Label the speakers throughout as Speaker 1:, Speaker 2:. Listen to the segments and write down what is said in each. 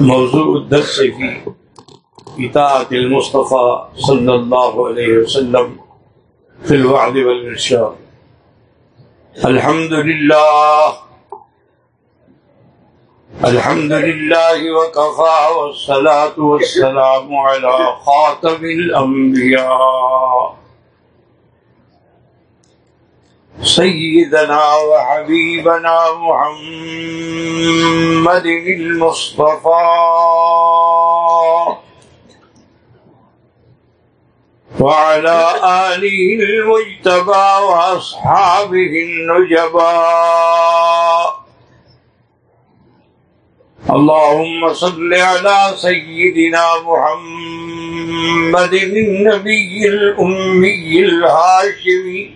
Speaker 1: موضوع الدرس في إطاعة المصطفى صلى الله عليه وسلم في الوعد والإرشاد. الحمد لله الحمد لله وكفى والصلاة والسلام على خاتم الأنبياء. سيدنا وحبيبنا محمد المصطفى. وعلى آله المجتبى وأصحابه النجباء اللهم صل على سيدنا محمد النبي الأمي الهاشمي.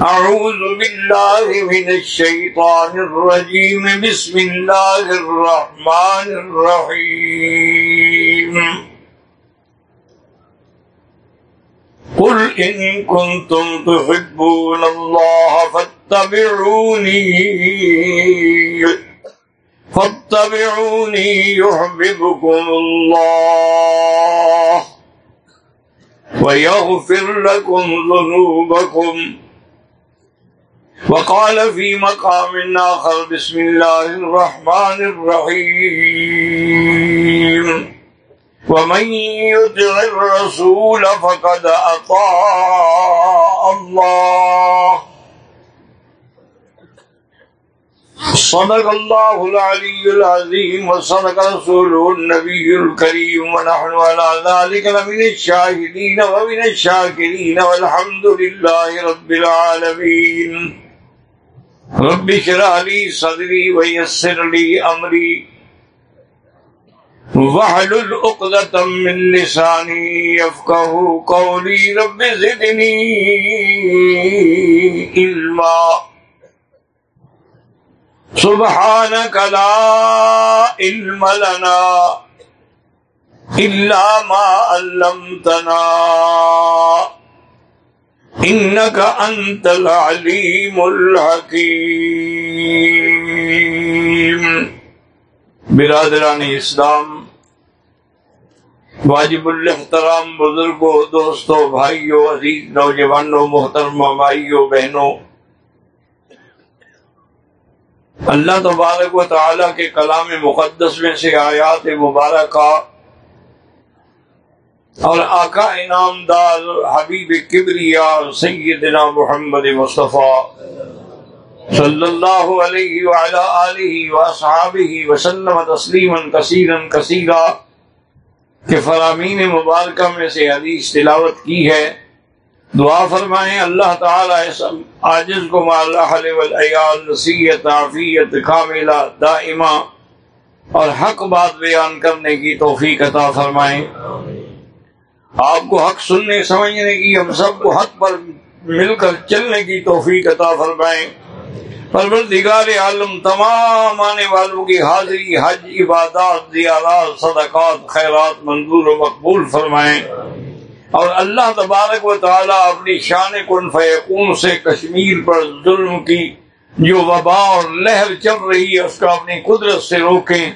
Speaker 1: أعوذ بالله من الشيطان الرجيم. بسم الله الرحمن الرحيم. قل إن كنتم تحبون الله فاتبعوني. فاتبعوني يحببكم الله ويغفر لكم ذنوبكم. وقال في مقام آخر، بسم الله الرحمن الرحيم. ومن يدع الرسول فقد أطاع الله. صدق الله العلي العظيم، وصدق رسوله النبي الكريم، ونحن على ذلك لمن الشاهدين ومن الشاكرين، والحمد لله رب العالمين. رب شرح لی صدری ویسر لی امری وحلل اقدتم من لسانی یفقہ قولی رب زدنی علما سبحانك لا علم لنا إلا ما علمتنا انك انت العليم الحكيم. برادران اسلام، واجب الاحترام بزرگوں دوستوں بھائیوں عزیز نوجوانوں محترمہ بھائیوں بہنوں اللہ تبارک و تعالی کے کلام مقدس میں سے آیات مبارکہ اور آقا انعام دار حبیب کبریا سیدنا محمد مصطفیٰ صلی اللہ علیہ وعلا آلہ وصحابہ وسلم تسلیما کثیرا کثیرا کہ فرامین مبارکہ میں سے حدیث تلاوت کی ہے۔ دعا فرمائیں اللہ تعالیٰ اس عاجز کو مالا حل والعیال نصیت عافیت، کاملہ، دائمہ اور حق بات بیان کرنے کی توفیق عطا فرمائیں۔ آپ کو حق سننے، سمجھنے کی، ہم سب کو حق پر مل کر چلنے کی توفیق عطا فرمائیں۔ پروردگار عالم، تمام آنے والوں کی حاضری، حج، عبادات، زیارات، صدقات، خیرات، منظور و مقبول فرمائیں۔ اور اللہ تبارک و تعالیٰ اپنی شان کن فیقون سے کشمیر پر ظلم کی جو وبا اور لہر چل رہی ہے، اس کا اپنی قدرت سے روکیں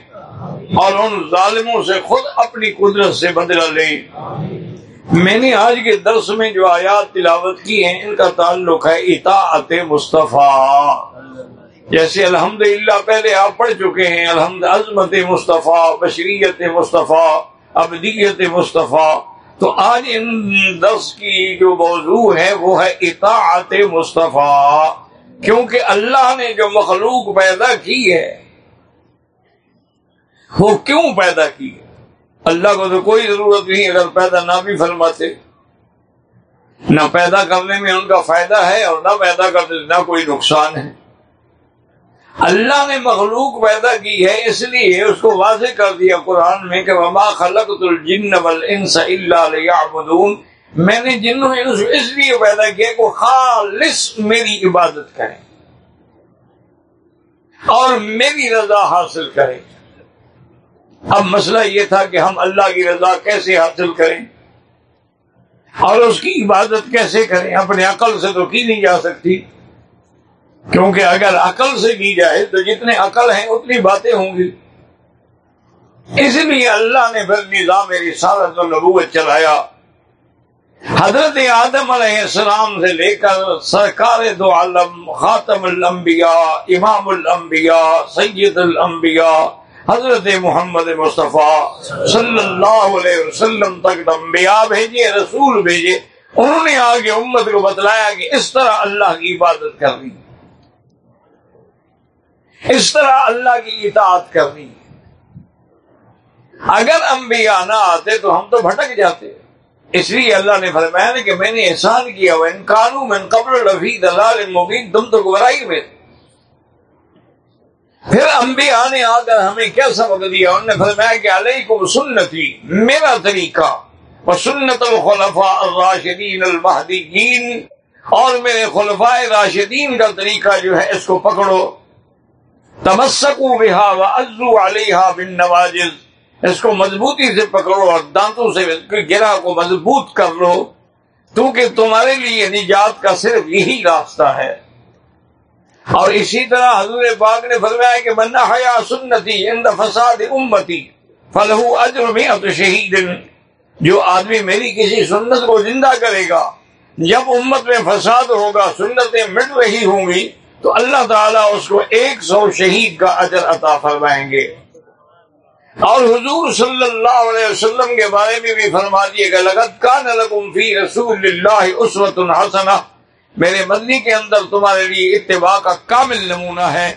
Speaker 1: اور ان ظالموں سے خود اپنی قدرت سے بدلہ لیں۔ میں نے آج کے درس میں جو آیات تلاوت کی ہیں، ان کا تعلق ہے اطاعت مصطفیٰ۔ جیسے الحمد پہلے آپ پڑھ چکے ہیں، الحمد عظمت مصطفیٰ، بشریت مصطفیٰ، ابدیت مصطفیٰ۔ تو آج ان درس کی جو موضوع ہے، وہ ہے اطاعت مصطفیٰ۔ کیونکہ اللہ نے جو مخلوق پیدا کی ہے، وہ کیوں پیدا کی ہے؟ اللہ کو تو کوئی ضرورت نہیں، اگر پیدا نہ بھی فرماتے۔ نہ پیدا کرنے میں ان کا فائدہ ہے اور نہ پیدا کرنے نہ کوئی نقصان ہے۔ اللہ نے مخلوق پیدا کی ہے، اس لیے اس کو واضح کر دیا قرآن میں کہ وما خلقت الجن والانس الا ليعبدون۔ میں نے جنوں انس اس لیے پیدا کیا کہ وہ خالص میری عبادت کریں اور میری رضا حاصل کریں۔ اب مسئلہ یہ تھا کہ ہم اللہ کی رضا کیسے حاصل کریں اور اس کی عبادت کیسے کریں؟ اپنے عقل سے تو کی نہیں جا سکتی۔ کیونکہ اگر عقل سے کی جائے تو جتنے عقل ہیں اتنی باتیں ہوں گی۔ اس لیے اللہ نے پھر نظام رسالت و نبوت چلایا۔ حضرت آدم علیہ السلام سے لے کر سرکار دو عالم، خاتم الانبیاء، امام الانبیاء، سید الانبیاء حضرت محمد مصطفیٰ صلی اللہ علیہ وسلم تک انبیاء بھیجے، رسول بھیجے۔ انہوں نے آگے امت کو بتلایا کہ اس طرح اللہ کی عبادت کرنی۔ اس طرح اللہ کی اطاعت کرنی۔ اگر انبیاء نہ آتے تو ہم تو بھٹک جاتے۔ اس لیے اللہ نے فرمایا کہ میں نے احسان کیا وہ ان قانو میں قبل رفیع دلال مبین، تم تو گبرائی میں پھر انبیاء نے آ کر ہمیں کیا سبق دیا؟ انہوں نے فرمایا کہ علیکم سنتی، میرا طریقہ وہ سنت الخلفاء الراشدین المہدیین، اور میرے خلفاء راشدین کا طریقہ جو ہے، اس کو پکڑو۔ تمسکو بہا و ازو علیہ بن نوازل اس کو مضبوطی سے پکڑو اور دانتوں سے گرا کو مضبوط کر لو، کیونکہ تمہارے لیے نجات کا صرف یہی راستہ ہے۔ اور اسی طرح حضور پاک نے فرمایا کہ بندہ حیا سنتی اند فساد امتی فلح اجر میں شہید جو آدمی میری کسی سنت کو زندہ کرے گا، جب امت میں فساد ہوگا، سنتیں مٹ رہی ہوں گی، تو اللہ تعالیٰ اس کو ایک سو شہید کا اجر عطا فرمائیں گے۔ اور حضور صلی اللہ علیہ وسلم کے بارے میں بھی فرما دیے گا لگت کا نلکم فی رسول اللہ عصوت الحسنہ میرے مدنی کے اندر تمہارے لیے اتباع کا کامل نمونہ ہے۔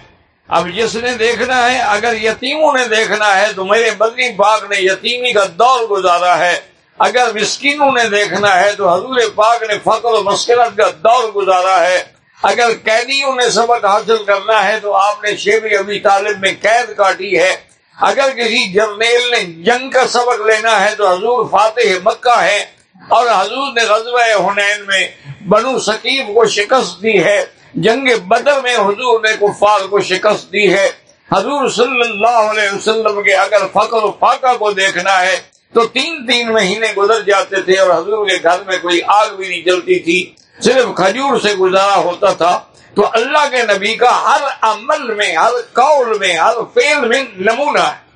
Speaker 1: اب جس نے دیکھنا ہے، اگر یتیموں نے دیکھنا ہے، تو میرے مدنی پاک نے یتیمی کا دور گزارا ہے۔ اگر مسکینوں نے دیکھنا ہے، تو حضور پاک نے فقر و مسکرت کا دور گزارا ہے۔ اگر قیدیوں نے سبق حاصل کرنا ہے، تو آپ نے شیب ابھی طالب میں قید کاٹی ہے۔ اگر کسی جرنیل نے جنگ کا سبق لینا ہے، تو حضور فاتح مکہ ہے۔ اور حضور نے غزوہ حنین میں بنو سکیب کو شکست دی ہے، جنگ بدر میں حضور نے کفار کو شکست دی ہے۔ حضور صلی اللہ علیہ وسلم کے اگر فخر و فاقہ کو دیکھنا ہے تو تین تین مہینے گزر جاتے تھے اور حضور کے گھر میں کوئی آگ بھی نہیں جلتی تھی۔ صرف کھجور سے گزارا ہوتا تھا۔ تو اللہ کے نبی کا ہر عمل میں، ہر قول میں، ہر فیل میں نمونہ ہے۔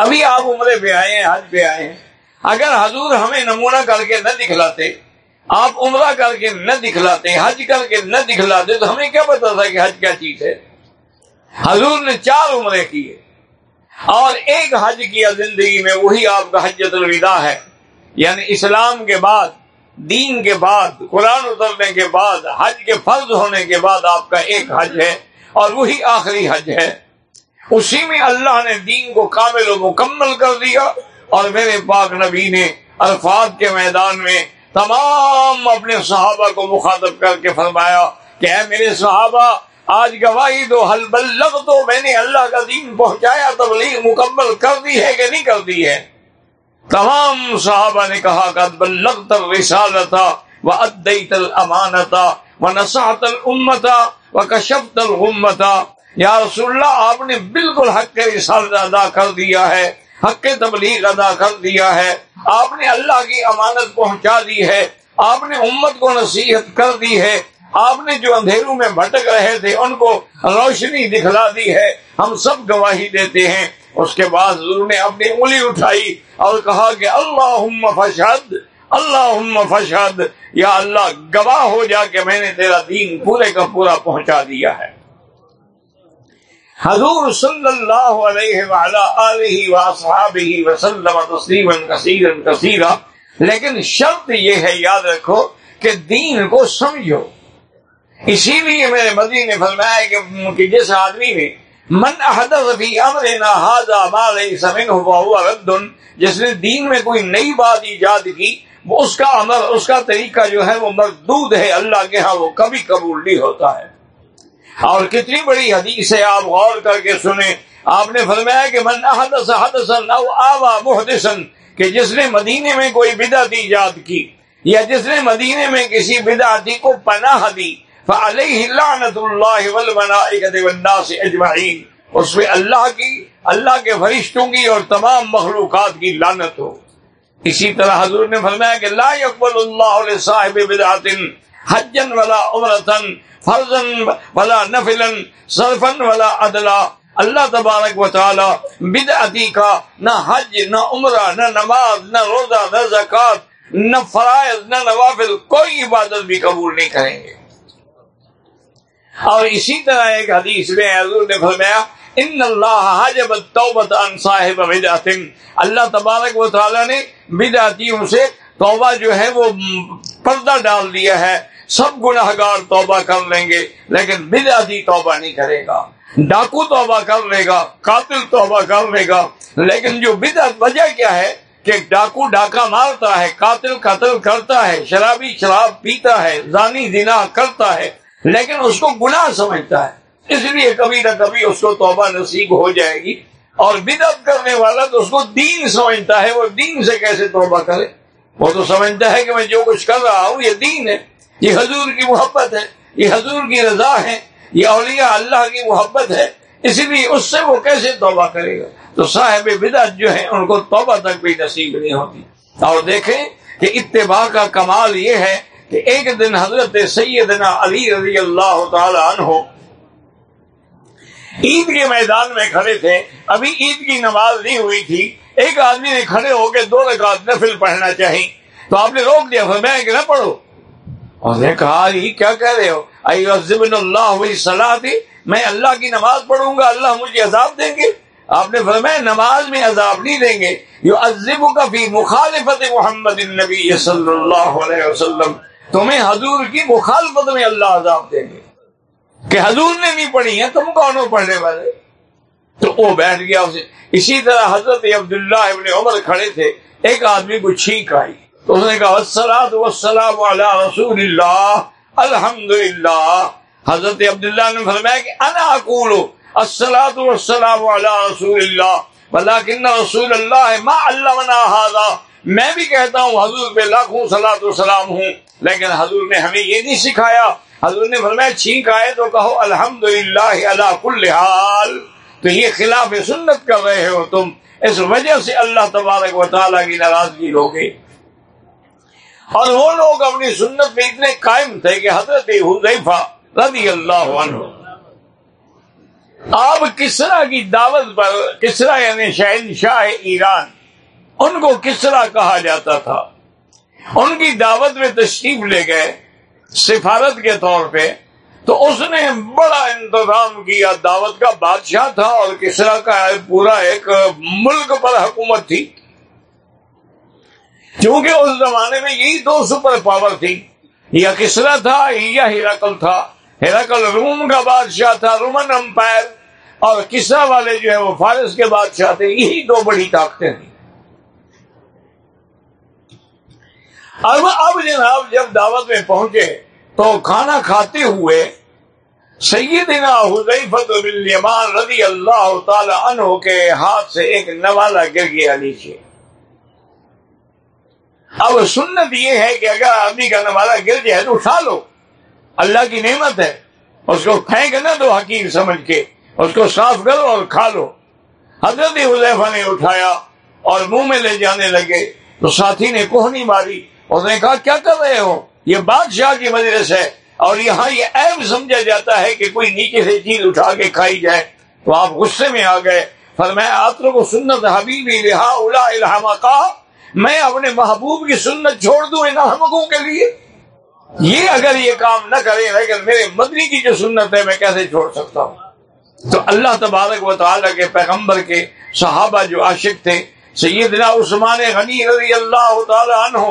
Speaker 1: ابھی آپ عمرے پہ آئے ہیں، حج پہ آئے ہیں۔ اگر حضور ہمیں نمونہ کر کے نہ دکھلاتے، آپ عمرہ کر کے نہ دکھلاتے، حج کر کے نہ دکھلاتے، تو ہمیں کیا پتا تھا کہ حج کیا چیز ہے؟ حضور نے چار عمرے کیے۔ اور ایک حج کیا زندگی میں، وہی آپ کا حجت الوداع ہے۔ یعنی اسلام کے بعد، دین کے بعد، قرآن اترنے کے بعد، حج کے فرض ہونے کے بعد آپ کا ایک حج ہے اور وہی آخری حج ہے۔ اسی میں اللہ نے دین کو کامل و مکمل کر دیا۔ اور میرے پاک نبی نے الفاظ کے میدان میں تمام اپنے صحابہ کو مخاطب کر کے فرمایا کہ اے میرے صحابہ، آج گواہی دو حل بلغ تو میں نے اللہ کا دین پہنچایا، تبلیغ مکمل کر دی ہے کہ نہیں کر دی ہے؟ تمام صحابہ نے کہا کہ بلغت الرسالتا و ادیت الامانتا و نصحت الامتا و کشفت الغمتا یا رسول اللہ، آپ نے بالکل حق کے رسالت ادا کر دیا ہے۔ حق تبلیغ ادا کر دیا ہے۔ آپ نے اللہ کی امانت پہنچا دی ہے۔ آپ نے امت کو نصیحت کر دی ہے۔ آپ نے جو اندھیروں میں بھٹک رہے تھے، ان کو روشنی دکھلا دی ہے۔ ہم سب گواہی دیتے ہیں۔ اس کے بعد حضور نے اپنی انگلی اٹھائی اور کہا کہ اللہ فشد اللہ فشد یا اللہ، گواہ ہو جا کہ میں نے تیرا دین پورے کا پورا پہنچا دیا ہے۔ حضور صلی اللہ علیہ وسلم تسلیما کثیرا کثیرا، لیکن شرط یہ ہے، یاد رکھو کہ دین کو سمجھو۔ اسی لیے میرے مدی نے فرمایا کہ جس آدمی نے من احدث فی امرنا ما ليس منه فهو رد، جس نے دین میں کوئی نئی بات ایجاد کی، وہ اس کا عمل، اس کا طریقہ جو ہے، وہ مردود ہے، اللہ کے ہاں وہ کبھی قبول نہیں ہوتا ہے۔ اور کتنی بڑی حدیث ہے، آپ غور کر کے سنیں۔ آپ نے فرمایا کہ من احدث حدثن او آوا محدثن کہ جس نے مدینے میں کوئی بدعت ایجاد کی، یا جس نے مدینے میں کسی بدعتی کو پناہ دی، فعلیہ لعنت اللہ والملائکۃ والناس اجمعین۔ اس پہ اللہ کی، اللہ کے فرشتوں کی اور تمام مخلوقات کی لعنت ہو۔ اسی طرح حضور نے فرمایا کہ لا يقبل اللہ لصاحب بدعت حجن ولا عمرتن فرزن ولا نفلن صرفن ولا عدلا۔ اللہ تبارک و تعالی بدعتی کا نہ حج، نہ عمرہ، نہ نماز، نہ روزہ، نہ زکات نہ فرائض، نہ نوافل، کوئی عبادت بھی قبول نہیں کریں گے۔ اور اسی طرح ایک حدیث میں حضور نے فرمایا، ان اللہ حجب التوبۃ عن صاحب بدعت اللہ تبارک و تعالی نے بدعتیوں سے توبہ جو ہے وہ پردہ ڈال دیا ہے۔ سب گناہ گار توبہ کر لیں گے، لیکن بدعتی توبہ نہیں کرے گا۔ ڈاکو توبہ کر لے گا، قاتل توبہ کر لے گا۔ لیکن جو بدعت، وجہ کیا ہے؟ کہ ڈاکو ڈاکہ مارتا ہے، قاتل قتل کرتا ہے، شرابی شراب پیتا ہے، زانی زنا کرتا ہے، لیکن اس کو گناہ سمجھتا ہے۔ اس لیے کبھی نہ کبھی اس کو توبہ نصیب ہو جائے گی۔ اور بدعت کرنے والا تو اس کو دین سمجھتا ہے، وہ دین سے کیسے توبہ کرے؟ وہ تو سمجھتا ہے کہ میں جو کچھ کر رہا ہوں، یہ دین ہے۔ یہ حضور کی محبت ہے، یہ حضور کی رضا ہے، یہ اولیاء اللہ کی محبت ہے، اس لیے اس سے وہ کیسے توبہ کرے گا؟ تو صاحب بدعت جو ہے ان کو توبہ تک بھی نصیب نہیں ہوتی۔ اور دیکھیں کہ اتباع کا کمال یہ ہے کہ ایک دن حضرت سیدنا علی رضی اللہ تعالی عنہ عید کے میدان میں کھڑے تھے۔ ابھی عید کی نماز نہیں ہوئی تھی۔ ایک آدمی نے کھڑے ہو کے دو رکعت نفل پڑھنا چاہیے تو آپ نے روک دیا، فرمایا کہ نہ پڑھو۔ اور نے کہا، یہ کیا کہہ رہے ہو؟ اللہ صلاح تھی میں اللہ کی نماز پڑھوں گا، اللہ مجھے عذاب دیں گے۔ آپ نے فرمایا نماز میں عذاب نہیں دیں گے۔ یو عزب کا فی مخالفت محمد النبی صلی اللہ علیہ وسلم۔ تمہیں حضور کی مخالفت میں اللہ عذاب دیں گے۔ کہ حضور نے نہیں پڑھی ہے تم کون ہو پڑھنے والے؟ تو وہ بیٹھ گیا اسے اسی طرح حضرت عبداللہ ابن عمر کھڑے تھے، ایک آدمی کو چھینک آئی۔ تو اس نے کہا وسلات وسلام علی رسول اللہ. الحمد للہ حضرت عبداللہ نے فرمایا کہ انا اقول السلات والسلام علی رسول اللہ ولكن رسول اللہ ما علمنا هذا۔ میں بھی کہتا ہوں حضور پہ لاکھوں سلاۃ وسلام ہوں، لیکن حضور نے ہمیں یہ نہیں سکھایا۔ حضور نے فرمایا، چھینک آئے تو کہو الحمد للہ اللہ کل حال۔ تو یہ خلاف سنت کر رہے ہو تم، اس وجہ سے اللہ تبارک و تعالیٰ کی ناراضگی لوگے اور وہ لوگ اپنی سنت میں اتنے قائم تھے کہ حضرت حضیفہ رضی اللہ عنہ، آپ کسرا کی دعوت پر، کسرا یعنی شہنشاہ ایران، ان کو کسرا کہا جاتا تھا۔ ان کی دعوت میں تشریف لے گئے سفارت کے طور پہ، تو اس نے بڑا انتظام کیا۔ دعوت کا بادشاہ تھا اور کسرا کا پورا ایک ملک پر حکومت تھی۔ کیونکہ اس زمانے میں یہی دو سپر پاور تھی۔ یا کسرا تھا، یا ہیراکل تھا۔ ہیراکل روم کا بادشاہ تھا، رومن امپائر۔ اور کسرا والے جو ہے وہ فارس کے بادشاہ تھے، یہی دو بڑی طاقتیں تھیں۔ اب اب جناب جب دعوت میں پہنچے تو کھانا کھاتے ہوئے سیدنا حضیفت بالیمان رضی اللہ تعالی عنہ کے ہاتھ سے ایک نوالا گر گیا نیچے۔ اب سنت یہ ہے کہ اگر آدمی کا نوالا گر جائے تو اٹھا لو۔ اللہ کی نعمت ہے۔ اس کو پھینک نہ دو حکیم سمجھ کے۔ اس کو صاف کرو اور کھا لو۔ حضرت حضیفہ نے اٹھایا اور منہ میں لے جانے لگے۔ تو ساتھی نے کوہنی ماری۔ اس نے کہا، کیا کر رہے ہو؟ یہ بادشاہ کی مجلس ہے۔ اور یہاں یہ عیب سمجھا جاتا ہے کہ کوئی نیچے سے چیز اٹھا کے کھائی جائے۔ تو آپ غصے میں آ گئے۔ فرمایا، آپ کو سنت حبیبی رہا الا الحما کا میں اپنے محبوب کی سنت چھوڑ دوں ان احمقوں کے لیے؟ یہ اگر یہ کام نہ کرے لیکن میرے مدنی کی جو سنت ہے، میں کیسے چھوڑ سکتا ہوں؟ تو اللہ تبارک و تعالیٰ کے پیغمبر کے صحابہ جو عاشق تھے، سیدنا عثمان غنی رضی اللہ تعالی عنہ،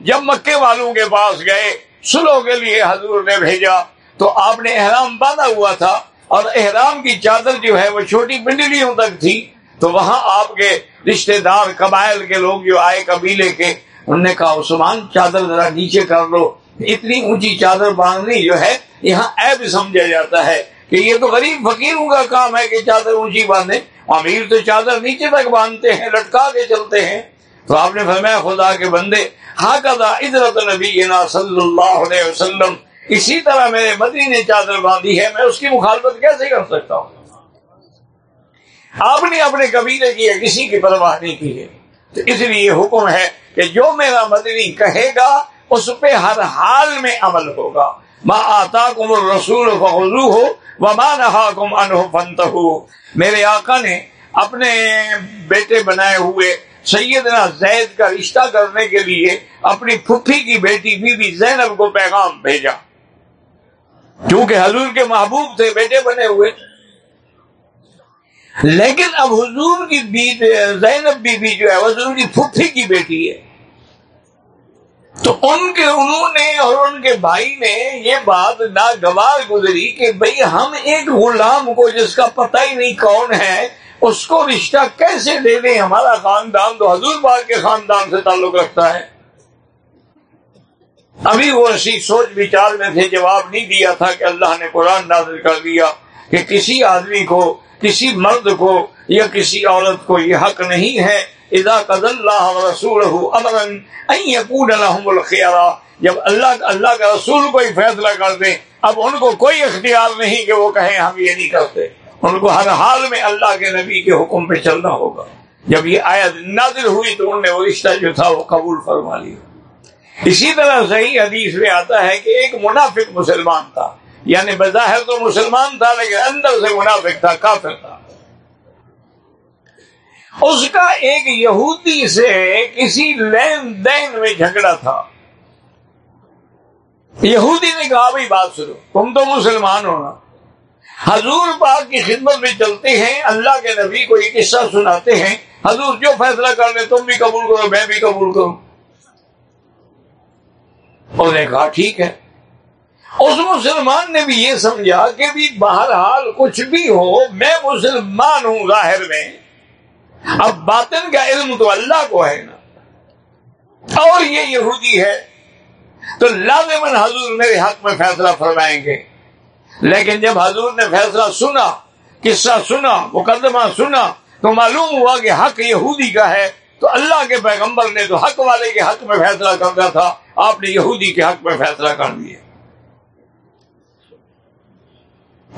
Speaker 1: جب مکے والوں کے پاس گئے سلو کے لیے حضور نے بھیجا، تو آپ نے احرام باندھا ہوا تھا اور احرام کی چادر جو ہے، وہ چھوٹی پنڈلیوں تک تھی، تو وہاں آپ کے رشتے دار قبائل کے لوگ جو آئے قبیلے کے، انہوں نے کہا، عثمان، چادر ذرا نیچے کر لو۔ اتنی اونچی چادر باندھنی جو ہے، یہاں ایب سمجھا جاتا ہے کہ یہ تو غریب فقیروں کا کام ہے کہ چادر اونچی باندھے امیر تو چادر نیچے تک باندھتے ہیں، لٹکا کے چلتے ہیں۔ تو آپ نے فرمایا، خدا کے بندے ہاکدا ادرت نبی صلی اللہ علیہ وسلم، اسی طرح میرے مدنی نے چادر باندھی ہے، میں اس کی مخالفت کیسے کر سکتا ہوں؟ آپ نے اپنے قبیلے کی یا کسی کی پرواہ نہیں کی ہے۔ تو اس لیے حکم ہے کہ جو میرا مدنی کہے گا، اس پہ ہر حال میں عمل ہوگا۔ ماں آتا کم رسول فخو ہو وہ ماں نہا کم فنت ہو میرے آقا نے اپنے بیٹے بنائے ہوئے سیدنا زید کا رشتہ کرنے کے لیے اپنی پھپھی کی بیٹی بی بی زینب کو پیغام بھیجا۔ کیونکہ حضور کے محبوب تھے، بیٹے بنے ہوئے۔ لیکن اب حضور کی زینب بی بی جو ہے حضور کی پھپھی کی بیٹی ہے۔ تو ان کے، انہوں نے اور ان کے بھائی نے یہ بات ناگوار گزری کہ بھئی ہم ایک غلام کو جس کا پتہ ہی نہیں کون ہے، اس کو رشتہ کیسے دے دیں ہمارا خاندان تو حضور باغ کے خاندان سے تعلق رکھتا ہے۔ ابھی وہ اسی سوچ وچار میں تھے، جواب نہیں دیا تھا کہ اللہ نے قرآن نازل کر دیا کہ کسی آدمی کو کسی مرد کو یا کسی عورت کو یہ حق نہیں ہے، اذا قد اللہ رسول امرن جب اللہ اللہ کا رسول کوئی فیصلہ کر دے اب ان کو کوئی اختیار نہیں کہ وہ کہیں ہم یہ نہیں کرتے۔ ان کو ہر حال میں اللہ کے نبی کے حکم پہ چلنا ہوگا۔ جب یہ آیت نازل ہوئی تو انہوں نے وہ رشتہ جو تھا وہ قبول فرما لیا۔ اسی طرح صحیح حدیث میں آتا ہے کہ ایک منافق مسلمان تھا۔ یعنی بظاہر تو مسلمان تھا لیکن اندر سے منافق تھا، کافر تھا۔ اس کا ایک یہودی سے کسی لین دین میں جھگڑا تھا۔ یہودی نے کہا، بھائی، بات سنو، تم تو مسلمان ہونا حضور پاک کی خدمت میں چلتے ہیں، اللہ کے نبی کو یہ قصہ سناتے ہیں۔ حضور جو فیصلہ کر لیں تم بھی قبول کرو، میں بھی قبول کروں۔ انہوں نے کہا، ٹھیک ہے۔ اس مسلمان نے بھی یہ سمجھا کہ بھی بہرحال کچھ بھی ہو، میں مسلمان ہوں ظاہر میں۔ اب باطن کا علم تو اللہ کو ہے نا۔ اور یہ یہودی ہے، تو لازمن حضور میرے حق میں فیصلہ فرمائیں گے۔ لیکن جب حضور نے فیصلہ سنا، قصہ سنا، مقدمہ سنا، تو معلوم ہوا کہ حق یہودی کا ہے۔ تو اللہ کے پیغمبر نے تو حق والے کے حق میں فیصلہ کرنا تھا۔ آپ نے یہودی کے حق میں فیصلہ کر دیا۔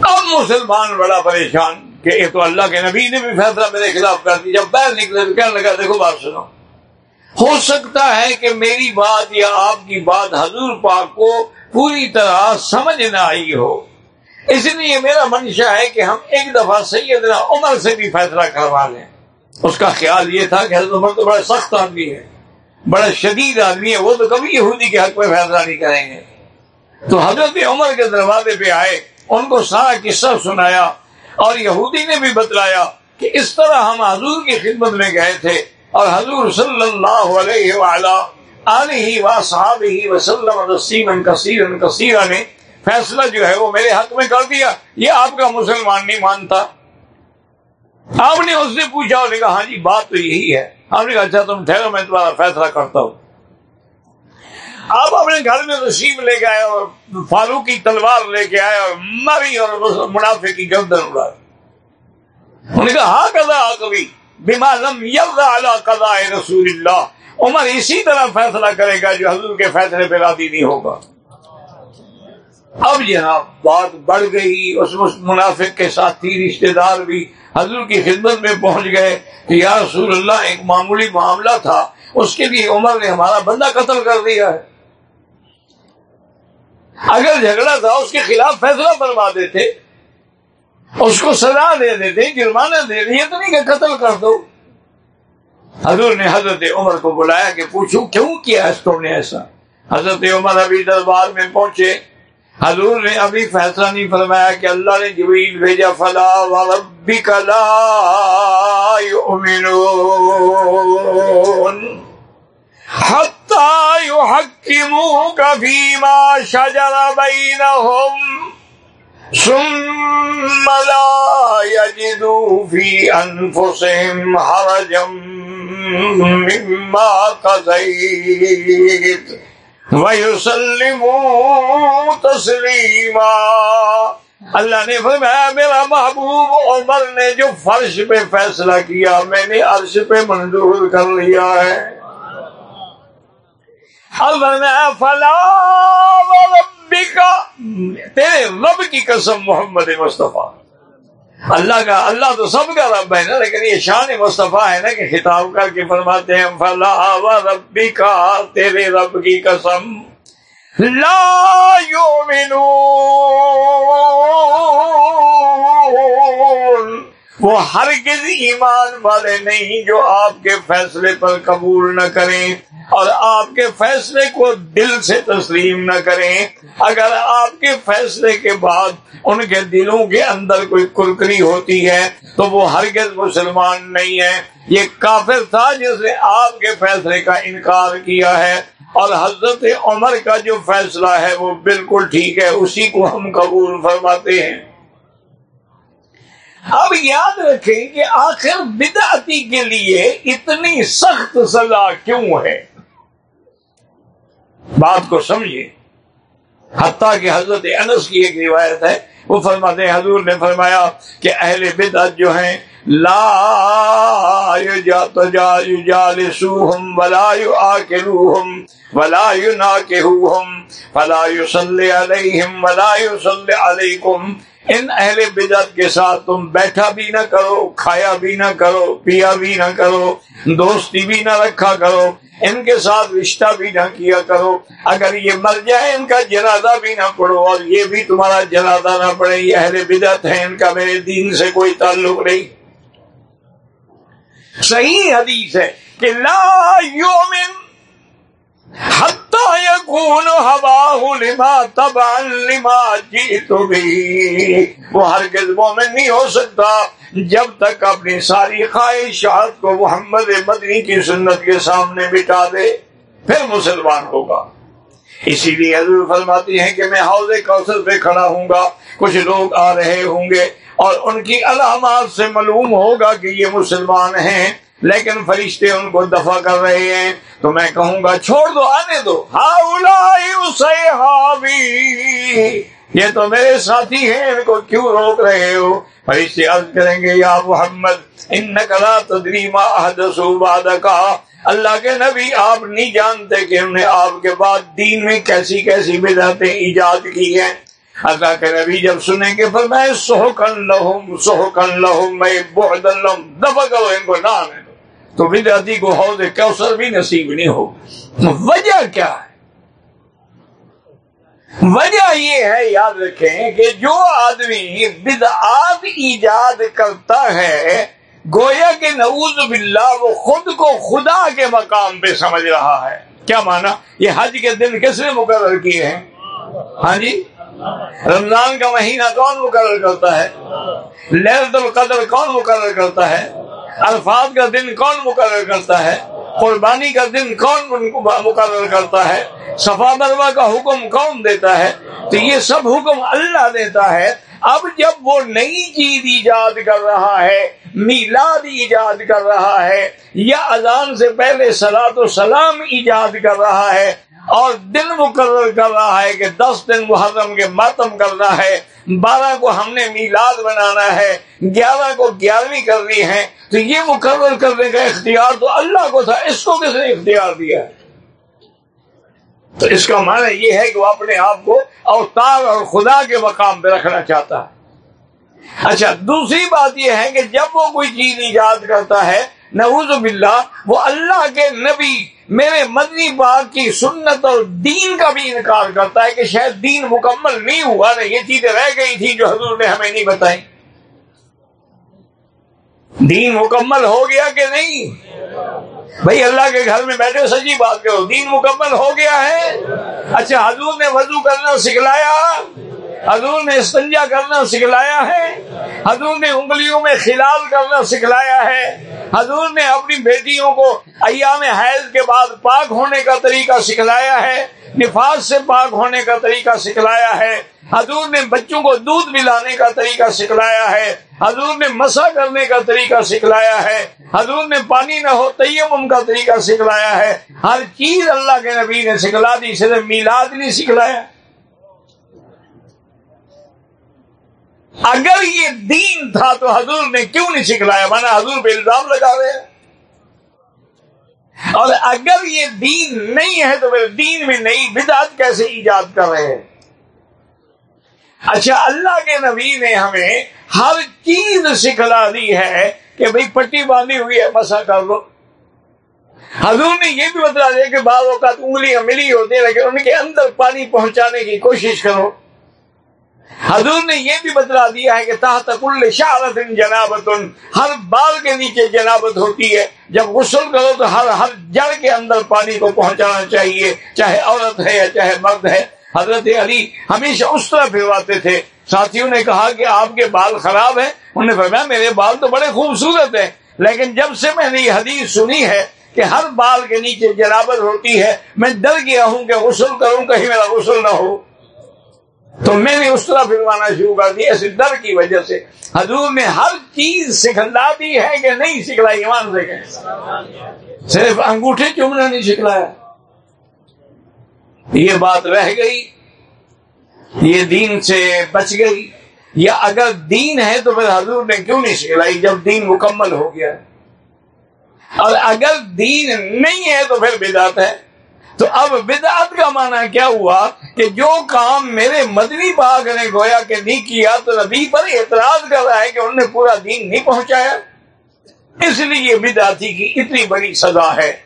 Speaker 1: اب مسلمان بڑا پریشان کہ یہ تو اللہ کے نبی نے بھی فیصلہ میرے خلاف کر دیا۔ جب پیر نکلے تو کہنے لگا، دیکھو بات سنو۔ ہو سکتا ہے کہ میری بات یا آپ کی بات حضور پاک کو پوری طرح سمجھ نہ آئی ہو۔ اس لیے میرا منشا ہے کہ ہم ایک دفعہ سیدنا عمر سے بھی فیصلہ کروا لیں۔ اس کا خیال یہ تھا کہ حضرت عمر تو بڑا سخت آدمی ہے، بڑا شدید آدمی ہے، وہ تو کبھی یہودی کے حق میں فیصلہ نہیں کریں گے۔ تو حضرت عمر کے دروازے پہ آئے۔ ان کو سارا قصہ سنایا اور یہودی نے بھی بتلایا کہ اس طرح ہم حضور کی خدمت میں گئے تھے اور حضور صلی اللہ علیہ وسلم کثیر نے فیصلہ جو ہے وہ میرے حق میں کر دیا۔ یہ آپ کا مسلمان نہیں مانتا۔ آپ نے اس سے پوچھا اور کہا ہاں جی بات تو یہی ہے۔ آپ نے کہا اچھا تم ٹھہرو، میں تمہارا فیصلہ کرتا ہوں۔ آپ اپنے گھر میں نصیب لے کے آئے اور فاروق کی تلوار لے کے آئے اور مری اور منافع کی گردن اڑا انہوں نے کہا ہاں کدا کبھی بیمارم قضاء رسول اللہ۔ عمر اسی طرح فیصلہ کرے گا جو حضور کے فیصلے پہ راضی نہیں ہوگا۔ اب جناب، بات بڑھ گئی، اس منافق کے ساتھی رشتے دار بھی حضور کی خدمت میں پہنچ گئے کہ یا رسول اللہ، ایک معمولی معاملہ تھا، اس کے لیے عمر نے ہمارا بندہ قتل کر دیا ہے۔ اگر جھگڑا تھا، اس کے خلاف فیصلہ فرما دیتے، اس کو سزا دے دیتے، جرمانہ دے دے تو نہیں کہ قتل کر دو۔ حضور نے حضرت عمر کو بلایا کہ پوچھو کیوں کیا اس تم نے ایسا؟ حضرت عمر ابھی دربار میں پہنچے۔ حضور نے ابھی فیصلہ نہیں فرمایا کہ اللہ نے جبریل بھیجا، فلا وربک لا یؤمنون۔ حتى يحكموك فيما شجر بينهم ثم لا يجدوا في أنفسهم حرجا مما قضيت ويسلموا تسليما۔ اللہ نے فرمایا، میرا محبوب عمر نے جو فرش پہ فیصلہ کیا، میں نے عرش پہ منظور کر لیا ہے۔ فلا ربی کا تیرے رب کی قسم محمد مصطفیٰ۔ اللہ کا اللہ تو سب کا رب ہے نا، لیکن یہ شان مصطفیٰ ہے نا کہ خطاب کر کے فرماتے ہیں، فلا ربی کا تیرے رب کی قسم۔ لا یؤمنون وہ ہرگز ایمان والے نہیں جو آپ کے فیصلے پر قبول نہ کریں۔ اور آپ کے فیصلے کو دل سے تسلیم نہ کریں۔ اگر آپ کے فیصلے کے بعد ان کے دلوں کے اندر کوئی کرکری ہوتی ہے، تو وہ ہرگز مسلمان نہیں ہے یہ کافر تھا جس نے آپ کے فیصلے کا انکار کیا ہے۔ اور حضرت عمر کا جو فیصلہ ہے، وہ بالکل ٹھیک ہے۔ اسی کو ہم قبول فرماتے ہیں۔ اب یاد رکھیں کہ آخر بدعتی کے لیے اتنی سخت سزا کیوں ہے؟ بات کو سمجھے حتیٰ کہ حضرت انس کی ایک روایت ہے۔ وہ فرماتے ہیں، حضور نے فرمایا کہ اہل بدعت جو ہیں، لا يجالسوهم ولا يآكلوهم ولا يناكهوهم فلا يصلي عليهم ولا يصلي عليكم ان اہل بدعت کے ساتھ تم بیٹھا بھی نہ کرو، کھایا بھی نہ کرو، پیا بھی نہ کرو، دوستی بھی نہ رکھا کرو۔ ان کے ساتھ رشتہ بھی نہ کیا کرو۔ اگر یہ مر جائے، ان کا جنازہ بھی نہ پڑھو۔ اور یہ بھی تمہارا جنازہ نہ پڑے یہ اہل بدعت ہے ان کا میرے دین سے کوئی تعلق نہیں۔ صحیح حدیث ہے کہ لا یومن یکون ہوا لما تبعا لما جیت بھی وہ ہرگز مومن نہیں ہو سکتا۔ جب تک اپنی ساری خواہشات کو محمد مدنی کی سنت کے سامنے بٹا دے، پھر مسلمان ہوگا۔ اسی لیے حضور فرماتی ہیں کہ میں حوض کوثر پہ کھڑا ہوں گا، کچھ لوگ آ رہے ہوں گے اور ان کی علامات سے معلوم ہوگا کہ یہ مسلمان ہیں، لیکن فرشتے ان کو دفع کر رہے ہیں۔ تو میں کہوں گا، چھوڑ دو، آنے دو۔ یہ تو میرے ساتھی ہیں، ان کو کیوں روک رہے ہو؟ فرشتے عرض کریں گے، یا محمد ان نقلا تدریما کا اللہ کے نبی آپ نہیں جانتے کہ ہم نے آپ کے بعد دین میں کیسی کیسی بدعتیں ایجاد کی ہیں۔ اللہ کے نبی جب سنیں گے پھر میں سوکن لہم سوکن لہم، میں بہت لہم، دفع کرو ان کو نہ تو بدعتی کو حوض کوثر بھی نصیب نہیں ہوگا۔ وجہ کیا ہے؟ وجہ یہ ہے، یاد رکھیں کہ جو آدمی بدعات ایجاد کرتا ہے، گویا کہ نعوذ باللہ، وہ خود کو خدا کے مقام پہ سمجھ رہا ہے۔ کیا مانا؟ یہ حج کے دن کس نے مقرر کیے ہیں؟ ہاں جی؟ رمضان کا مہینہ کون مقرر کرتا ہے؟ لہرت القدر کون مقرر کرتا ہے؟ الفاظ کا دن کون مقرر کرتا ہے؟ قربانی کا دن کون مقرر کرتا ہے؟ صفا مروا کا حکم کون دیتا ہے؟ تو یہ سب حکم اللہ دیتا ہے۔ اب جب وہ نئی چیز ایجاد کر رہا ہے، میلاد ایجاد کر رہا ہے، یا اذان سے پہلے سلاد و سلام ایجاد کر رہا ہے اور دن مقرر کر رہا ہے کہ دس دن محرم کے ماتم کرنا ہے۔ بارہ کو ہم نے میلاد بنانا ہے۔ گیارہ کو گیارہویں کرنی ہے۔ تو یہ مقرر کرنے کا اختیار تو اللہ کو تھا۔ اس کو کس نے اختیار دیا ہے؟ تو اس کا معنی یہ ہے کہ وہ اپنے آپ کو اوتار اور خدا کے مقام پہ رکھنا چاہتا ہے۔ اچھا دوسری بات یہ ہے کہ جب وہ کوئی چیز ایجاد کرتا ہے نعوذ باللہ، وہ اللہ کے نبی، میرے مدنی باغ کی سنت اور دین کا بھی انکار کرتا ہے کہ شاید دین مکمل نہیں ہوا نا یہ چیزیں رہ گئی تھی جو حضور نے ہمیں نہیں بتائی دین مکمل ہو گیا کہ نہیں؟ بھائی، اللہ کے گھر میں بیٹھے سچی بات کرو دین مکمل ہو گیا ہے؟ اچھا حضور نے وضو کرنا سکھلایا؟ حضور نے استنجا کرنا سکھلایا ہے۔ حضور نے انگلیوں میں خلال کرنا سکھلایا ہے۔ حضور نے اپنی بیٹیوں کو ایام حیض کے بعد پاک ہونے کا طریقہ سکھلایا ہے۔ نفاذ سے پاک ہونے کا طریقہ سکھلایا ہے۔ حضور نے بچوں کو دودھ ملانے کا طریقہ سکھلایا ہے۔ حضور نے مسا کرنے کا طریقہ سکھلایا ہے۔ حضور نے پانی نہ ہو تیمم کا طریقہ سکھلایا ہے۔ ہر چیز اللہ کے نبی نے سکھلا دی، صرف میلاد نہیں سکھلایا۔ اگر یہ دین تھا تو حضور نے کیوں نہیں سکھلایا؟ مانا حضور پہ الزام لگا رہے ہیں۔ اور اگر یہ دین نہیں ہے تو پھر دین میں نئی بدعت کیسے ایجاد کر رہے ہیں؟ اچھا اللہ کے نبی نے ہمیں ہر چیز سکھلا دی ہے کہ بھئی پٹی باندھی ہوئی ہے، مسا کر لو۔ حضور نے یہ بھی بتلا دیا کہ بعض اوقات انگلیاں ملی ہوتی ہیں لیکن ان کے اندر پانی پہنچانے کی کوشش کرو۔ حضور نے یہ بھی بتلا دیا ہے کہ تحت کل شارت جنابت ہر بال کے نیچے جنابت ہوتی ہے۔ جب غسل کرو تو ہر ہر جڑ کے اندر پانی کو پہنچانا چاہیے، چاہے عورت ہے یا چاہے مرد ہے۔ حضرت علی ہمیشہ اس طرح پھرواتے تھے۔ ساتھیوں نے کہا کہ آپ کے بال خراب ہیں۔ انہوں نے فرمایا، میرے بال تو بڑے خوبصورت ہیں، لیکن جب سے میں نے یہ حدیث سنی ہے کہ ہر بال کے نیچے جنابت ہوتی ہے، میں ڈر گیا ہوں کہ غسل کروں، کہیں میرا غسل نہ ہو۔ تو میں نے اس طرح پھروانا شروع کر دیا ایسے ڈر کی وجہ سے۔ حضور نے ہر چیز سکھلا دی ہے کہ نہیں سکھلائی، ایمان سے کہ صرف انگوٹھے چومنا نہیں سکھلایا؟ یہ بات رہ گئی، یہ دین سے بچ گئی۔ یا اگر دین ہے تو پھر حضور نے کیوں نہیں سکھلائی؟ جب دین مکمل ہو گیا۔ اور اگر دین نہیں ہے تو پھر بدعت ہے۔ تو اب بدعت کا معنی کیا ہوا کہ جو کام میرے مدنی باغ نے گویا کہ نہیں کیا تو نبی پر اعتراض کر رہا ہے کہ انہوں نے پورا دین نہیں پہنچایا۔ اس لیے بدعتی کی اتنی بڑی سزا ہے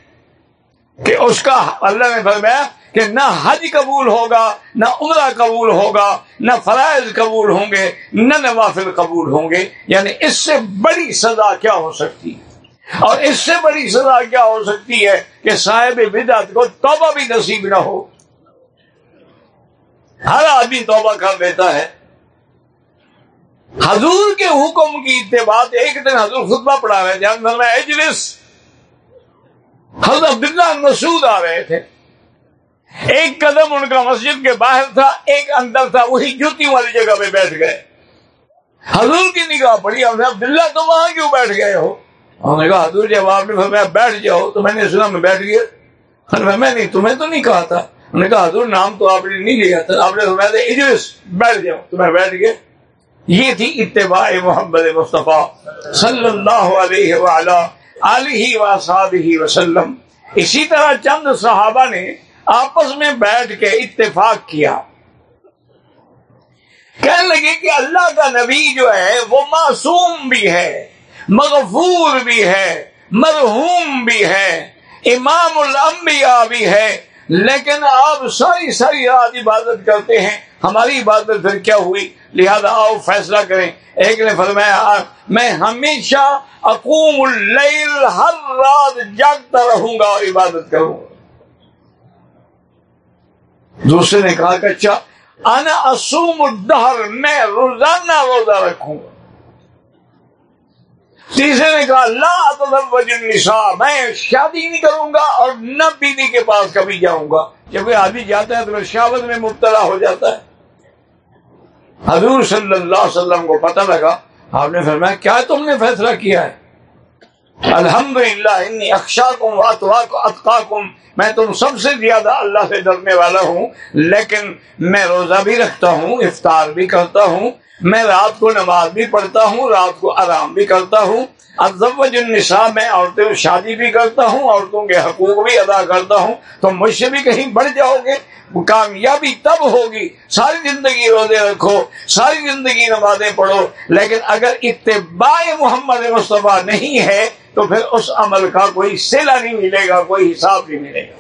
Speaker 1: کہ اس کا اللہ نے فرمایا کہ نہ حج قبول ہوگا، نہ عمرہ قبول ہوگا، نہ فرائض قبول ہوں گے، نہ نوافل قبول ہوں گے۔ یعنی اس سے بڑی سزا کیا ہو سکتی؟ ہے اور اس سے بڑی سزا کیا ہو سکتی ہے کہ صاحب بدعت کو توبہ بھی نصیب نہ ہو؟ ہر آدمی توبہ کر دیتا ہے۔ حضور کے حکم کی اتباع ایک دن حضور خطبہ پڑھا رہے تھے۔ اجلس۔ حضرت عبداللہ مسعود آ رہے تھے۔ ایک قدم ان کا مسجد کے باہر تھا، ایک اندر تھا، وہی جوتی والی جگہ پہ بیٹھ گئے۔ حضور کی نگاہ پڑی ہم نے عبداللہ تم وہاں کیوں بیٹھ گئے ہو؟ نے کہا، حضور جب آپ نے فرمایا بیٹھ جاؤ تو میں نے سنا میں بیٹھ گیا۔ میں نہیں، تمہیں تو نہیں کہا تھا۔ انہوں نے کہا، حضور نام تو آپ نے نہیں لیا تھا۔ آپ نے فرمایا تھا، اجلس، بیٹھ جاؤ۔ تو میں بیٹھ گیا۔ یہ تھی اتباع محمد مصطفیٰ صلی اللہ علیہ علیہ وآلہ وسلم۔ اسی طرح چند صحابہ نے آپس میں بیٹھ کے اتفاق کیا۔ کہنے لگے کہ اللہ کا نبی جو ہے وہ معصوم بھی ہے۔ مغفور بھی ہے، مرحوم بھی ہے، امام الانبیاء بھی ہے۔ لیکن آپ ساری ساری رات عبادت کرتے ہیں، ہماری عبادت پھر کیا ہوئی؟ لہذا آؤ فیصلہ کریں۔ ایک نے فرمایا میں ہمیشہ اقوم اللیل ہر رات جاگتا رہوں گا اور عبادت کروں گا۔ دوسرے نے کہا کہ اچھا انا اسوم الدہر، میں روزانہ روزہ رکھوں گا۔ تیسرے نے کہا اللہ النساء، میں شادی نہیں کروں گا اور نہ بیوی کے پاس کبھی جاؤں گا۔ جب کوئی آدمی جاتا ہے تو شاوت میں مبتلا ہو جاتا ہے۔ حضور صلی اللہ علیہ وسلم کو پتہ لگا، آپ نے فرمایا، کیا تم نے فیصلہ کیا ہے؟ الحمد للہ انی اکشا کم کم میں تم سب سے زیادہ اللہ سے ڈرنے والا ہوں، لیکن میں روزہ بھی رکھتا ہوں، افطار بھی کرتا ہوں، میں رات کو نماز بھی پڑھتا ہوں، رات کو آرام بھی کرتا ہوں۔ ازوج النساء، میں عورتوں شادی بھی کرتا ہوں، عورتوں کے حقوق بھی ادا کرتا ہوں۔ تو مجھ سے بھی کہیں بڑھ جاؤ گے، کامیابی تب ہوگی۔ ساری زندگی روزے رکھو، ساری زندگی نمازیں پڑھو، لیکن اگر اتباع محمد مصطفیٰ نہیں ہے تو پھر اس عمل کا کوئی سیلا نہیں ملے گا، کوئی حساب نہیں ملے گا۔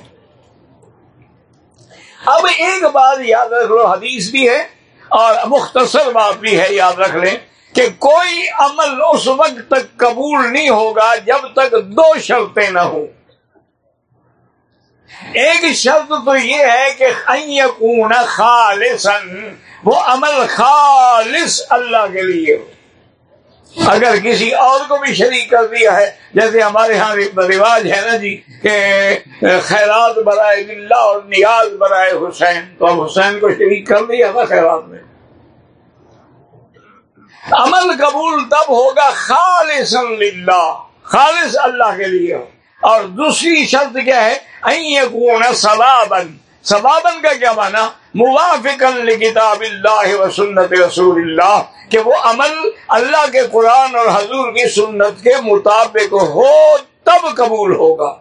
Speaker 1: اب ایک بات یاد رکھ لو، حدیث بھی ہے اور مختصر بات بھی ہے، یاد رکھ لیں کہ کوئی عمل اس وقت تک قبول نہیں ہوگا جب تک دو شرطیں نہ ہوں۔ ایک شرط تو یہ ہے کہ خالص وہ عمل خالص اللہ کے لیے ہو۔ اگر کسی اور کو بھی شریک کر دیا ہے، جیسے ہمارے ہاں رواج ہے نا جی کہ خیرات برائے اللہ اور نیاز برائے حسین، تو اب حسین کو شریک کر دیا تھا خیرات میں۔ عمل قبول تب ہوگا خالص اللہ خالص اللہ کے لیے۔ اور دوسری شرط کیا ہے؟ سلابن ثوابن کا کیا مانا موافق کتاب اللہ و سنت رسول اللہ کہ وہ عمل اللہ کے قرآن اور حضور کی سنت کے مطابق ہو تب قبول ہوگا۔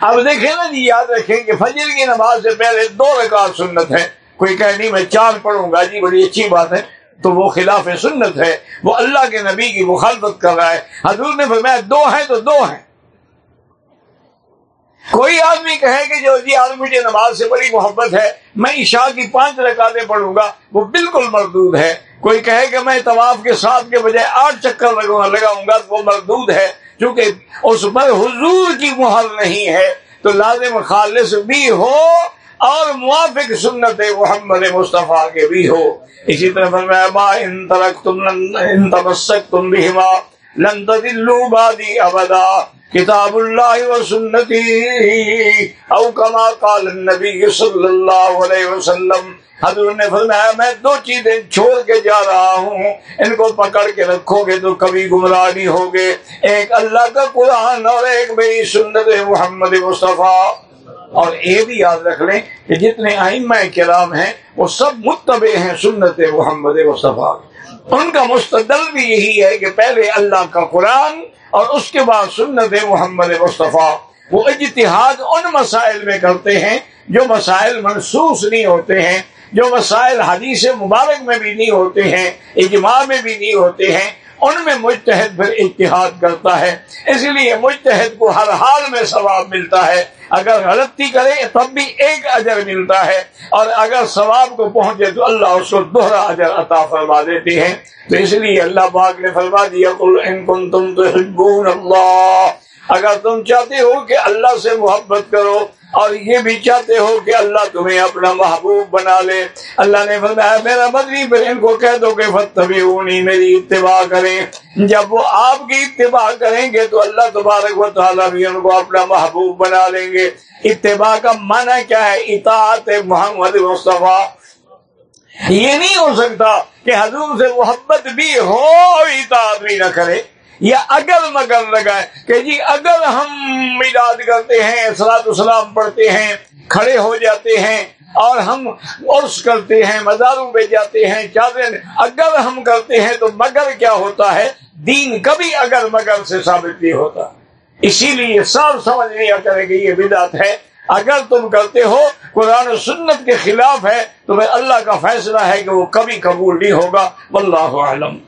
Speaker 1: اب دیکھیں نا جی یاد رکھیں کہ فجر کی نماز سے پہلے دو رکعت سنت ہے کوئی کہ نہیں، میں چار پڑھوں گا۔ جی بڑی اچھی بات ہے۔ تو وہ خلاف سنت ہے۔ وہ اللہ کے نبی کی مخالفت کر رہا ہے۔ حضور نے فرمایا، دو ہیں تو دو ہیں۔ کوئی آدمی کہے کہ جو جی آج مجھے نماز سے بڑی محبت ہے، میں عشاء کی پانچ رکعتیں پڑھوں گا، وہ بالکل مردود ہے۔ کوئی کہے کہ میں طواف کے ساتھ کے بجائے آٹھ چکر لگاؤں گا، وہ مردود ہے۔ چونکہ اس پر حضور کی مہر نہیں ہے، تو لازم خالص بھی ہو اور موافق سنت محمد مصطفیٰ کے بھی ہو۔ اسی طرح ان تم بھی لن تدلوا بعدی ابدا۔ کتاب اللہ و سنتی، او کما قال النبی صلی اللہ علیہ وسلم۔ حضور نے فرمایا، میں دو چیزیں چھوڑ کے جا رہا ہوں۔ ان کو پکڑ کے رکھو گے تو کبھی گمراہ نہیں ہوگے۔ ایک اللہ کا قرآن اور ایک میری سنت محمد مصطفیٰ۔ اور یہ بھی یاد رکھ لیں کہ جتنے آئمہ کرام ہیں، وہ سب متبع ہیں سنت محمد مصطفیٰ۔ ان کا مستدل بھی یہی ہے کہ پہلے اللہ کا قرآن اور اس کے بعد سنت محمد مصطفیٰ وہ اجتہاد ان مسائل میں کرتے ہیں جو مسائل منسوس نہیں ہوتے ہیں، جو مسائل حدیث مبارک میں بھی نہیں ہوتے ہیں، اجماع میں بھی نہیں ہوتے ہیں ان میں متحد پھر اتحاد کرتا ہے۔ اس لیے متحد کو ہر حال میں ثواب ملتا ہے۔ اگر غلطی کرے تب بھی ایک اجر ملتا ہے۔ اور اگر ثواب کو پہنچے تو اللہ اس کو دوہرا اجر عطا فرما دیتے ہیں تو اس لیے اللہ پاک نے فرما دیا ان تم تو اللہ۔ اگر تم چاہتے ہو کہ اللہ سے محبت کرو اور یہ بھی چاہتے ہو کہ اللہ تمہیں اپنا محبوب بنا لے۔ اللہ نے فرمایا، میرا بدری پھر کو کہہ دو کہ فتبی میری اتباع کریں۔ جب وہ آپ کی اتباع کریں گے تو اللہ تبارک و تعالیٰ بھی ان کو اپنا محبوب بنا لیں گے۔ اتباع کا معنی کیا ہے؟ اطاعت محمد مصطفیٰ۔ یہ نہیں ہو سکتا کہ حضور سے محبت بھی ہو اور اطاعت بھی نہ کرے۔ یا اگر مگر لگائے کہ جی اگر ہم میلاد کرتے ہیں سلاد اسلام پڑھتے ہیں، کھڑے ہو جاتے ہیں اور ہم عرص کرتے ہیں، مزاروں پہ جاتے ہیں چادر اگر ہم کرتے ہیں تو مگر کیا ہوتا ہے؟ دین کبھی اگر مگر سے ثابت نہیں ہوتا۔ اسی لیے سب سمجھ لیا کرے کہ یہ بدعت ہے۔ اگر تم کرتے ہو، قرآن و سنت کے خلاف ہے تو اللہ کا فیصلہ ہے کہ وہ کبھی قبول نہیں ہوگا۔ واللہ عالم